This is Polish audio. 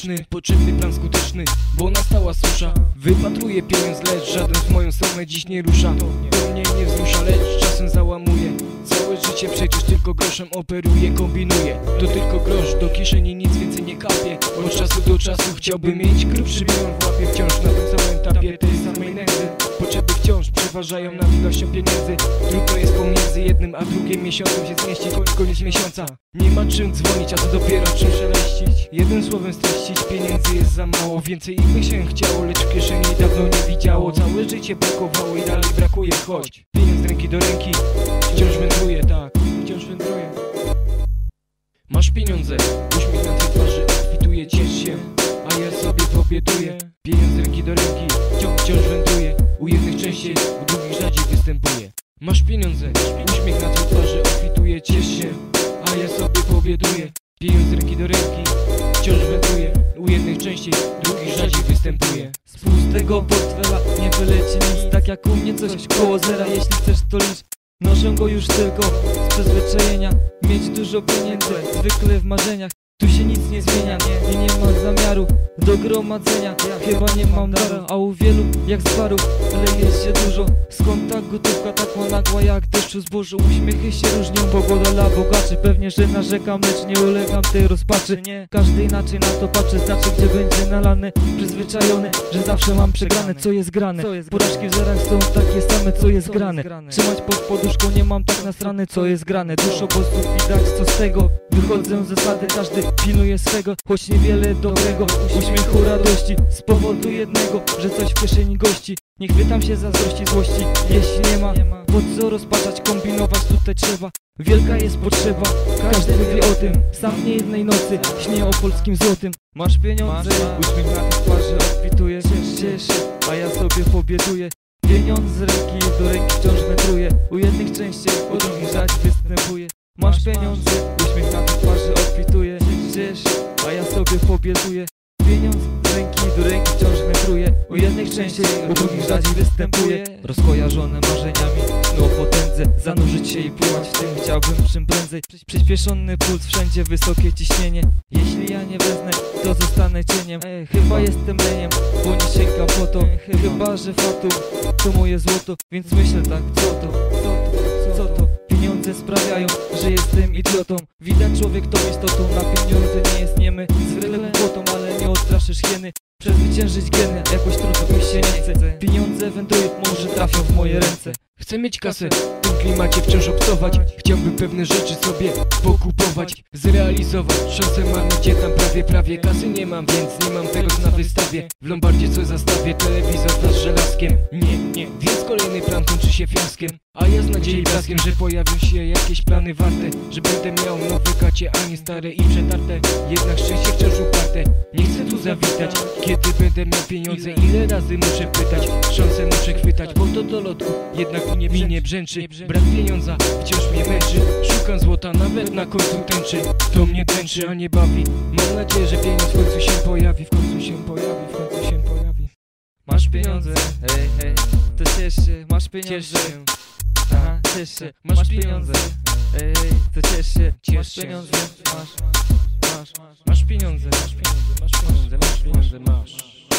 bezużyteczny Potrzebny plan skuteczny, bo nastała susza Wypatruję pieniądz, lecz żaden w moją stronę dziś nie rusza. Do mnie nie wzrusza, lecz czasem załamuje. Całe życie przecież tylko groszem operuję, kombinuję. To tylko grosz, do kieszeni nic więcej nie kapie. Od czasu do czasu chciałbym mieć grubszy milion w łapie Wciąż na tym samym etapie tej samej nędzy. Potrzeby wciąż przeważają nad ilością pieniędzy. Trudno jest pomiędzy jednym a drugim miesiącem się zmieścić Koniec, koniec miesiąca. Nie ma czym dzwonić, a to dopiero czym szeleścić. Jednym słowem streścić, pieniędzy jest za mało. Więcej ich by się chciało, lecz w kieszeni dawno nie widziało. Całe życie brakowało i dalej brakuje. Choć pieniądz z ręki do ręki Wciąż wędruje, tak, wciąż wędruje. Masz pieniądze, uśmiech na twej twarzy obfituje, ciesz się A ja sobie pobieduję. Pieniądz z ręki do ręki, wciąż, wędruje częściej, u drugich rzadziej występuje. Masz pieniądze, uśmiech na twej twarzy obfituje, ciesz się A ja sobie pobieduję Pieniądz ręki do ręki, wciąż wędruje U jednych częściej, drugich rzadziej występuje. Z pustego portfela nie wyleci nic Tak jak u mnie coś koło zera. Jeśli chcesz to licz Noszę go już tylko z przyzwyczajenia. Mieć dużo pieniędzy, zwykle w marzeniach się nic nie zmienia i nie ma zamiaru do gromadzenia. Chyba nie mam dara, a u wielu jak z barów Ale jest się dużo, skąd ta gotówka takła nagła jak deszczu zbożu. Uśmiechy się różnią, pogoda dla bogaczy. Pewnie, że narzekam, lecz nie ulegam tej rozpaczy. Nie, każdy inaczej na to patrzy, znaczy gdzie będzie nalany Przyzwyczajony, że zawsze mam przegrane, co jest grane? Porażki w zerach są takie same, co jest grane. Trzymać pod poduszką nie mam tak na strony, co jest grane. Dużo bossów widać, co z tego Wychodzę z zasady, każdy pilnuje swego Choć niewiele dobrego, uśmiechu radości Z powodu jednego, że coś w kieszeni gości. Nie chwytam się zazdrości, złości, jeśli nie ma Po co rozpaczać, kombinować tutaj trzeba. Wielka jest potrzeba, każdy wie o tym. Sam nie jednej nocy śnię o polskim złotym. Masz pieniądze, uśmiech na twarzy obfituje Ciesz się, a ja sobie pobieduję. Pieniądz z ręki do ręki wciąż wędruje U jednych częściej, u drugich rzadziej występuje Masz pieniądze, pobieduję Pieniądz z ręki do ręki wciąż wędruje. U jednych częściej, u drugich rzadziej występuje. Rozkojarzone marzeniami, snu o potędze Zanurzyć się i pływać w tym. Chciałbym czym prędzej Przyspieszony puls, wszędzie wysokie ciśnienie. Jeśli ja nie wezmę, to zostanę cieniem. E, Chyba jestem leniem, bo nie sięgam po to. Chyba, że fatum to moje złoto Więc myślę tak, co to, co to, co to? Pieniądze sprawiają, że jestem idiotą. Widać człowiek tą istotą, na pieniądze nie jest niemy. Zwykle odstraszysz hieny Przezwyciężyć geny, jakoś trudno mi się nie chce. Pieniądze wędrują, może trafią w moje ręce. Chcę mieć kasę, w tym klimacie wciąż obcować. Chciałbym pewne rzeczy sobie pokupować Zrealizować, szansę mam gdzie tam prawie, prawie Kasy nie mam, więc nie mam tego co na wystawie. W Lombardzie coś zastawię, telewizor z żelazkiem. Nie, nie, więc kolejny plan kończy się fiaskiem A ja z nadziei blaskiem, że pojawią się jakieś plany warte Że będę miał nowe kacie, a nie stare i przetarte. Jednak szczęście wciąż uparte Nie chcę tu zawitać, kiedy będę miał pieniądze Ile razy muszę pytać, szansę muszę chwytać Bo to do lotku, jednak nie, mi nie brzęczy. Brak pieniądza wciąż mnie męczy. Szukam złota nawet na końcu tęczy. To mnie tęczy, a nie bawi. Mam nadzieję, że pieniądz w końcu się pojawi W końcu się pojawi, w końcu się pojawi Masz pieniądze, hej, hej, to ciesz się, masz Ciesz pieniądze się, Aha, ciesz się, masz pieniądze. Ej, ej, to ciesz się, Ciesz masz pieniądze, masz, masz, masz masz pieniądze, masz pieniądze, masz pieniądze, masz pieniądze, masz